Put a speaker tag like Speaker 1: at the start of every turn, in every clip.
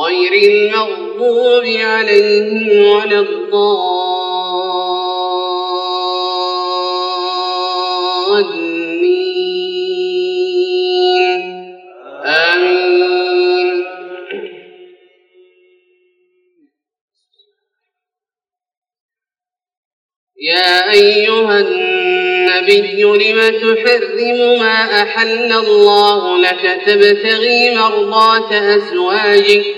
Speaker 1: غير المغضوب عليهم ولا الضالين آمين يا أيها النبي لم تحرم ما أحل الله لك تبتغي مرضات أزواجك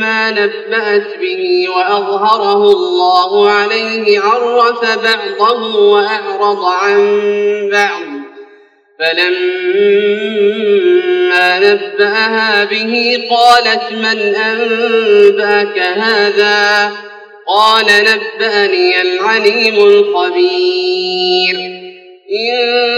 Speaker 1: ما نبأت به وأظهره الله عليه عرف بعضه وأعرض عن بعض فلما نبأها به قالت من أنباك هذا قال نبأني العليم الخبير إن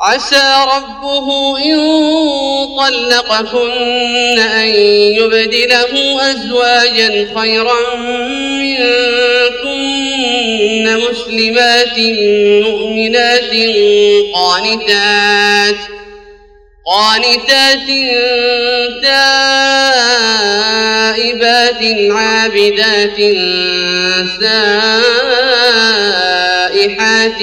Speaker 1: عسى ربه إن طلقكن أن يبدله أزواجا خيرا منكن مسلمات مؤمنات قانتات قانتات تائبات عابدات سائحات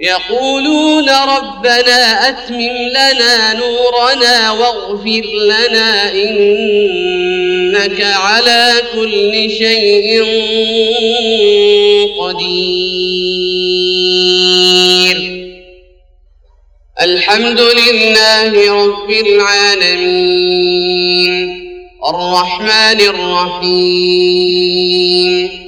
Speaker 1: يقولون ربنا أتمم لنا نورنا واغفر لنا إنك على كل شيء قدير الحمد لله رب العالمين الرحمن الرحيم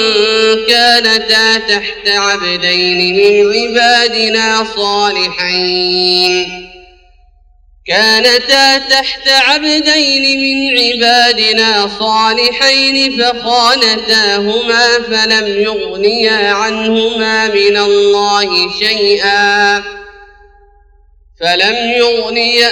Speaker 1: كانتا تحت عبدين من عبادنا صالحين كانتا تحت عبدين من عبادنا صالحين فخانتاهما فلم يغنيا عنهما من الله شيئا فلم يغنيا